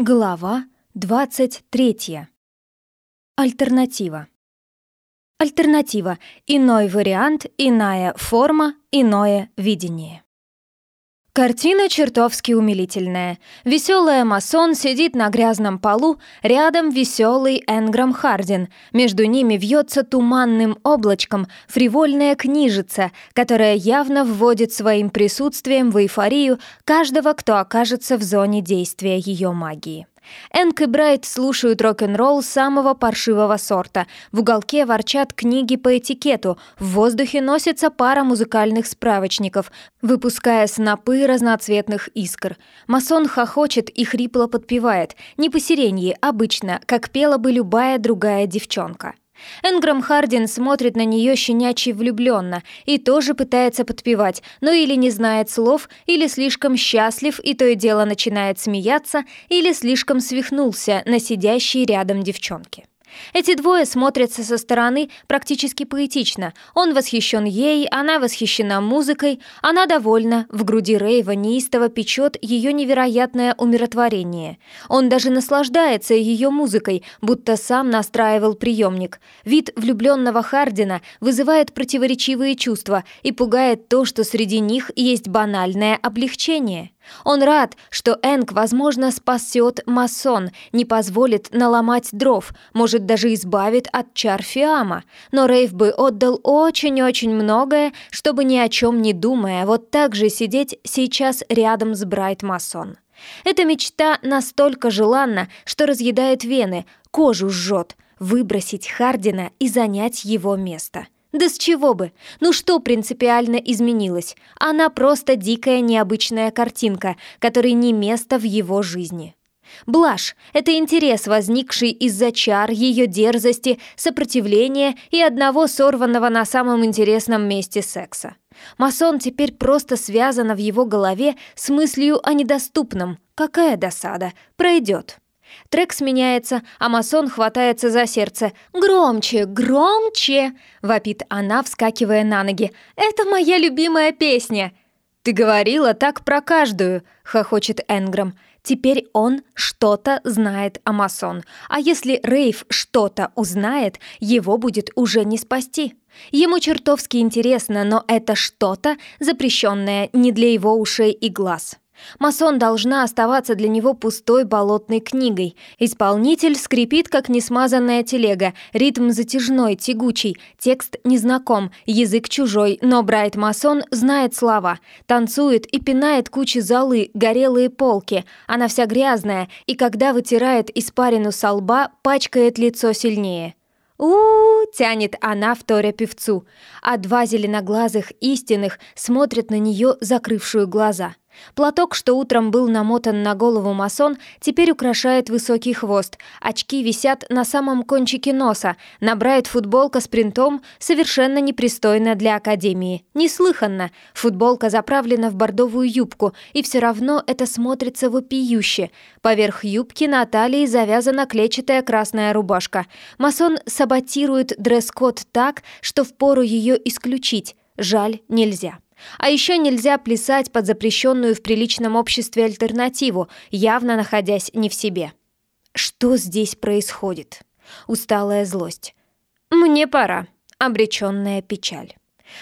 Глава 23. Альтернатива. Альтернатива. Иной вариант, иная форма, иное видение. Картина чертовски умилительная. Веселая масон сидит на грязном полу, рядом веселый Энграм Хардин. Между ними вьется туманным облачком фривольная книжица, которая явно вводит своим присутствием в эйфорию каждого, кто окажется в зоне действия ее магии. Энк и Брайт слушают рок-н-ролл самого паршивого сорта. В уголке ворчат книги по этикету. В воздухе носится пара музыкальных справочников, выпуская снопы разноцветных искр. Масон хохочет и хрипло подпевает. Не по сиренье, обычно, как пела бы любая другая девчонка. Энграм Хардин смотрит на нее щенячий влюбленно и тоже пытается подпевать, но или не знает слов, или слишком счастлив и то и дело начинает смеяться, или слишком свихнулся на сидящей рядом девчонке. Эти двое смотрятся со стороны практически поэтично. Он восхищен ей, она восхищена музыкой, она довольна, в груди Рейва неистово печет ее невероятное умиротворение. Он даже наслаждается ее музыкой, будто сам настраивал приемник. Вид влюбленного Хардина вызывает противоречивые чувства и пугает то, что среди них есть банальное облегчение. Он рад, что Энг, возможно, спасет масон, не позволит наломать дров, может, даже избавит от чар Фиама. Но Рейв бы отдал очень-очень многое, чтобы ни о чем не думая, вот так же сидеть сейчас рядом с Брайт Масон. Эта мечта настолько желанна, что разъедает вены, кожу жжет, выбросить Хардина и занять его место. Да с чего бы? Ну что принципиально изменилось? Она просто дикая необычная картинка, которой не место в его жизни. Блажь — это интерес, возникший из-за чар, ее дерзости, сопротивления и одного сорванного на самом интересном месте секса. Масон теперь просто связана в его голове с мыслью о недоступном. Какая досада. Пройдет. Трек сменяется, а масон хватается за сердце. «Громче, громче!» — вопит она, вскакивая на ноги. «Это моя любимая песня!» «Ты говорила так про каждую!» — хохочет Энграм. Теперь он что-то знает о масон. А если Рейв что-то узнает, его будет уже не спасти. Ему чертовски интересно, но это что-то запрещенное не для его ушей и глаз. Масон должна оставаться для него пустой болотной книгой. Исполнитель скрипит, как несмазанная телега, ритм затяжной, тягучий, текст незнаком, язык чужой, но Брайт Масон знает слова, танцует и пинает кучи золы, горелые полки. Она вся грязная, и когда вытирает испарину со лба, пачкает лицо сильнее. У, -у, -у тянет она, вторя певцу, а два зеленоглазых истинных смотрят на нее, закрывшую глаза. Платок, что утром был намотан на голову масон, теперь украшает высокий хвост. Очки висят на самом кончике носа. Набрает футболка с принтом, совершенно непристойно для академии. Неслыханно. Футболка заправлена в бордовую юбку, и все равно это смотрится вопиюще. Поверх юбки на талии завязана клетчатая красная рубашка. Масон саботирует дресс-код так, что впору ее исключить. Жаль, нельзя. А еще нельзя плясать под запрещенную в приличном обществе альтернативу, явно находясь не в себе. Что здесь происходит? Усталая злость. «Мне пора», обреченная печаль.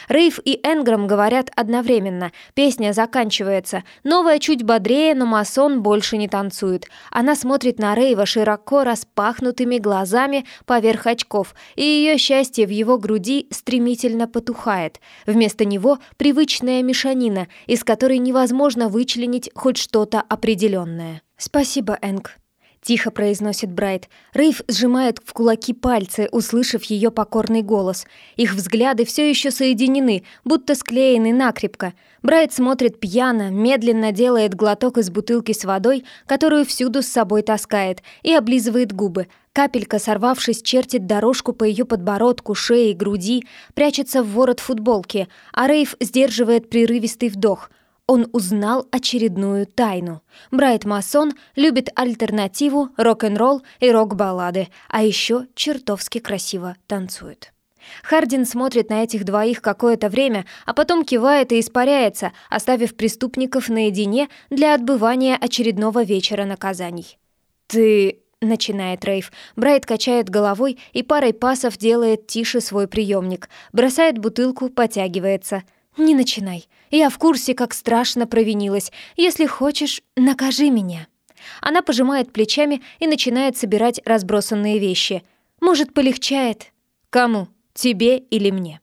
Рейв и Энграм говорят одновременно. Песня заканчивается. Новая чуть бодрее, но масон больше не танцует. Она смотрит на Рейва широко распахнутыми глазами поверх очков, и ее счастье в его груди стремительно потухает. Вместо него привычная мешанина, из которой невозможно вычленить хоть что-то определенное. «Спасибо, Энг», Тихо произносит Брайт. Рейв сжимает в кулаки пальцы, услышав ее покорный голос. Их взгляды все еще соединены, будто склеены накрепко. Брайт смотрит пьяно, медленно делает глоток из бутылки с водой, которую всюду с собой таскает, и облизывает губы. Капелька, сорвавшись, чертит дорожку по ее подбородку, шее и груди, прячется в ворот футболки, а Рейв сдерживает прерывистый вдох — он узнал очередную тайну. Брайт Масон любит альтернативу, рок-н-ролл и рок-баллады, а еще чертовски красиво танцует. Хардин смотрит на этих двоих какое-то время, а потом кивает и испаряется, оставив преступников наедине для отбывания очередного вечера наказаний. «Ты...» — начинает Рейв. Брайт качает головой и парой пасов делает тише свой приемник, бросает бутылку, потягивается. «Не начинай. Я в курсе, как страшно провинилась. Если хочешь, накажи меня». Она пожимает плечами и начинает собирать разбросанные вещи. «Может, полегчает?» «Кому? Тебе или мне?»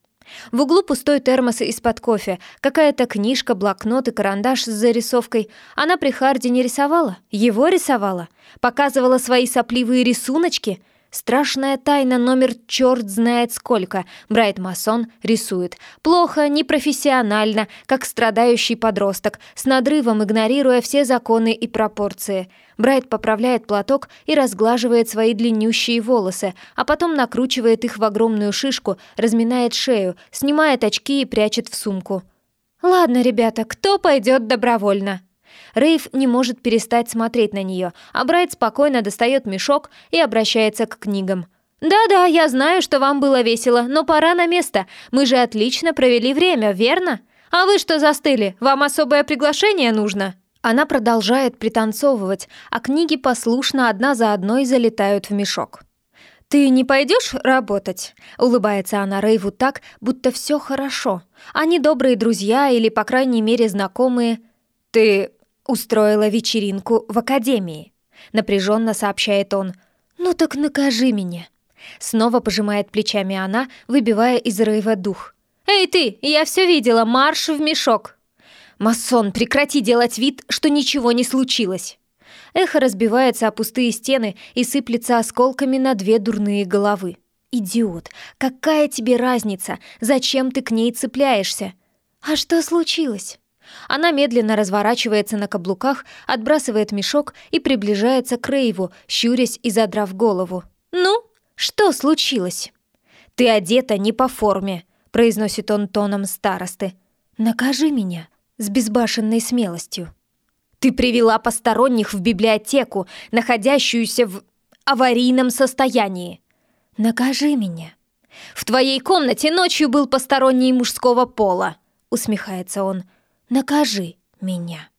В углу пустой термос из-под кофе, какая-то книжка, блокнот и карандаш с зарисовкой. Она при Харди не рисовала, его рисовала. Показывала свои сопливые рисуночки — Страшная тайна номер черт знает сколько. Брайт Масон рисует. Плохо, непрофессионально, как страдающий подросток, с надрывом игнорируя все законы и пропорции. Брайт поправляет платок и разглаживает свои длиннющие волосы, а потом накручивает их в огромную шишку, разминает шею, снимает очки и прячет в сумку. «Ладно, ребята, кто пойдет добровольно?» Рейв не может перестать смотреть на нее, а Брайт спокойно достает мешок и обращается к книгам. «Да-да, я знаю, что вам было весело, но пора на место. Мы же отлично провели время, верно? А вы что застыли? Вам особое приглашение нужно?» Она продолжает пританцовывать, а книги послушно одна за одной залетают в мешок. «Ты не пойдешь работать?» — улыбается она Рейву так, будто все хорошо. Они добрые друзья или, по крайней мере, знакомые. «Ты «Устроила вечеринку в академии», — напряженно сообщает он. «Ну так накажи меня». Снова пожимает плечами она, выбивая из рейва дух. «Эй ты, я все видела, марш в мешок!» «Масон, прекрати делать вид, что ничего не случилось!» Эхо разбивается о пустые стены и сыплется осколками на две дурные головы. «Идиот! Какая тебе разница? Зачем ты к ней цепляешься?» «А что случилось?» Она медленно разворачивается на каблуках, отбрасывает мешок и приближается к Рейву, щурясь и задрав голову. «Ну, что случилось?» «Ты одета не по форме», — произносит он тоном старосты. «Накажи меня с безбашенной смелостью». «Ты привела посторонних в библиотеку, находящуюся в аварийном состоянии». «Накажи меня». «В твоей комнате ночью был посторонний мужского пола», — усмехается он. Накажи меня».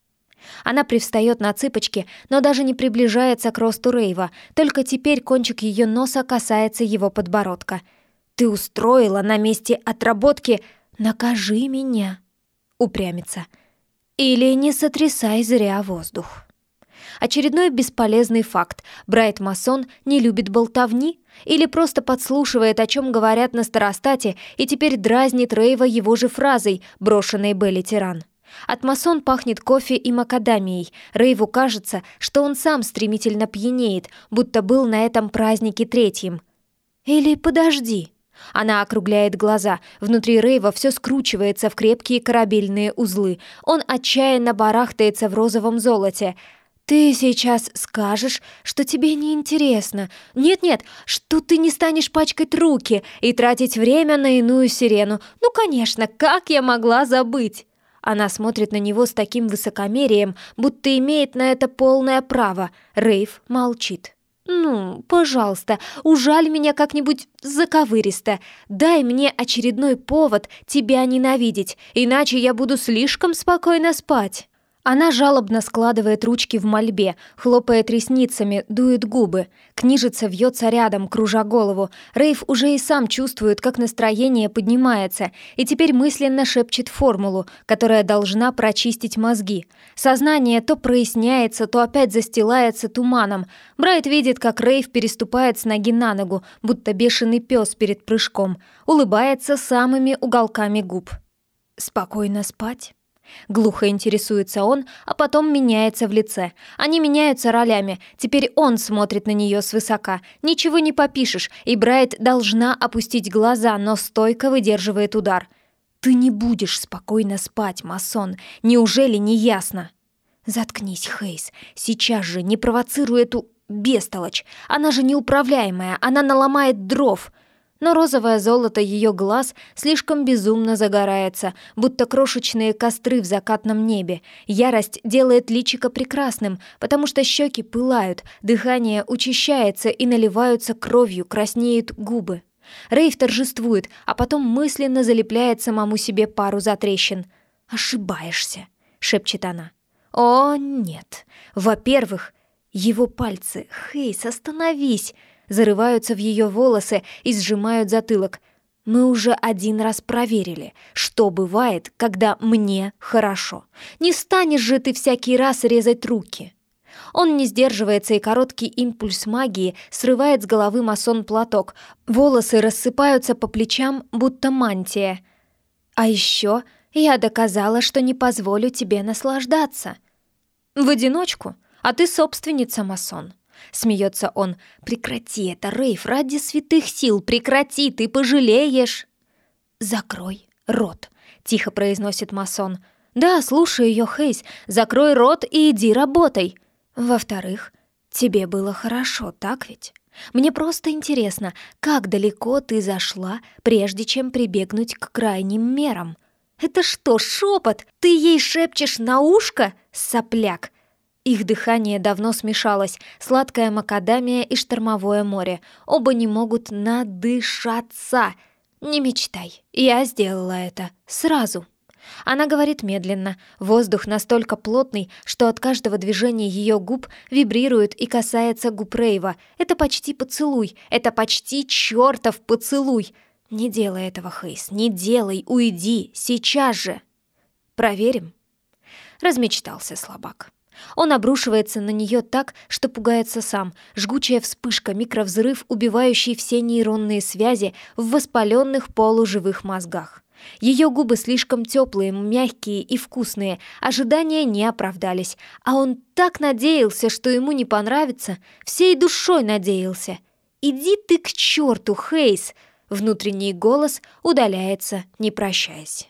Она привстает на цыпочки, но даже не приближается к росту Рейва, только теперь кончик ее носа касается его подбородка. «Ты устроила на месте отработки «Накажи меня», — упрямится. «Или не сотрясай зря воздух». Очередной бесполезный факт. Брайт Масон не любит болтовни или просто подслушивает, о чем говорят на старостате, и теперь дразнит Рейва его же фразой, брошенной Белли Тиран. От масон пахнет кофе и макадамией. Рейву кажется, что он сам стремительно пьянеет, будто был на этом празднике третьим. Или подожди. Она округляет глаза. Внутри Рейва все скручивается в крепкие корабельные узлы. Он отчаянно барахтается в розовом золоте. «Ты сейчас скажешь, что тебе неинтересно. Нет-нет, что ты не станешь пачкать руки и тратить время на иную сирену. Ну, конечно, как я могла забыть?» Она смотрит на него с таким высокомерием, будто имеет на это полное право. Рейв молчит. «Ну, пожалуйста, ужаль меня как-нибудь заковыристо. Дай мне очередной повод тебя ненавидеть, иначе я буду слишком спокойно спать». Она жалобно складывает ручки в мольбе, хлопает ресницами, дует губы. Книжица вьется рядом, кружа голову. Рейв уже и сам чувствует, как настроение поднимается, и теперь мысленно шепчет формулу, которая должна прочистить мозги. Сознание то проясняется, то опять застилается туманом. Брайт видит, как Рейв переступает с ноги на ногу, будто бешеный пес перед прыжком, улыбается самыми уголками губ. «Спокойно спать?» Глухо интересуется он, а потом меняется в лице. Они меняются ролями. Теперь он смотрит на нее свысока. Ничего не попишешь, и Брайт должна опустить глаза, но стойко выдерживает удар. «Ты не будешь спокойно спать, масон. Неужели не ясно?» «Заткнись, Хейс. Сейчас же не провоцируй эту бестолочь. Она же неуправляемая, она наломает дров» но розовое золото ее глаз слишком безумно загорается, будто крошечные костры в закатном небе. Ярость делает личико прекрасным, потому что щеки пылают, дыхание учащается и наливаются кровью, краснеют губы. Рейв торжествует, а потом мысленно залепляет самому себе пару затрещин. «Ошибаешься», — шепчет она. «О, нет. Во-первых, Его пальцы «Хейс, остановись!» Зарываются в ее волосы и сжимают затылок. Мы уже один раз проверили, что бывает, когда мне хорошо. Не станешь же ты всякий раз резать руки. Он не сдерживается, и короткий импульс магии срывает с головы масон платок. Волосы рассыпаются по плечам, будто мантия. А еще я доказала, что не позволю тебе наслаждаться. В одиночку, а ты собственница масон. Смеется он. «Прекрати это, Рейв, ради святых сил, прекрати, ты пожалеешь!» «Закрой рот», — тихо произносит масон. «Да, слушай ее, Хейс, закрой рот и иди работай!» Во-вторых, тебе было хорошо, так ведь? Мне просто интересно, как далеко ты зашла, прежде чем прибегнуть к крайним мерам. Это что, шепот? Ты ей шепчешь на ушко, сопляк? Их дыхание давно смешалось, сладкая макадамия и штормовое море. Оба не могут надышаться. Не мечтай, я сделала это сразу. Она говорит медленно. Воздух настолько плотный, что от каждого движения ее губ вибрирует и касается губ Рейва. Это почти поцелуй. Это почти чертов поцелуй. Не делай этого, Хейс. Не делай. Уйди. Сейчас же. Проверим. Размечтался слабак. Он обрушивается на нее так, что пугается сам. Жгучая вспышка, микровзрыв, убивающий все нейронные связи в воспаленных полуживых мозгах. Ее губы слишком теплые, мягкие и вкусные, ожидания не оправдались, а он так надеялся, что ему не понравится, всей душой надеялся. «Иди ты к черту, Хейс!» Внутренний голос удаляется, не прощаясь.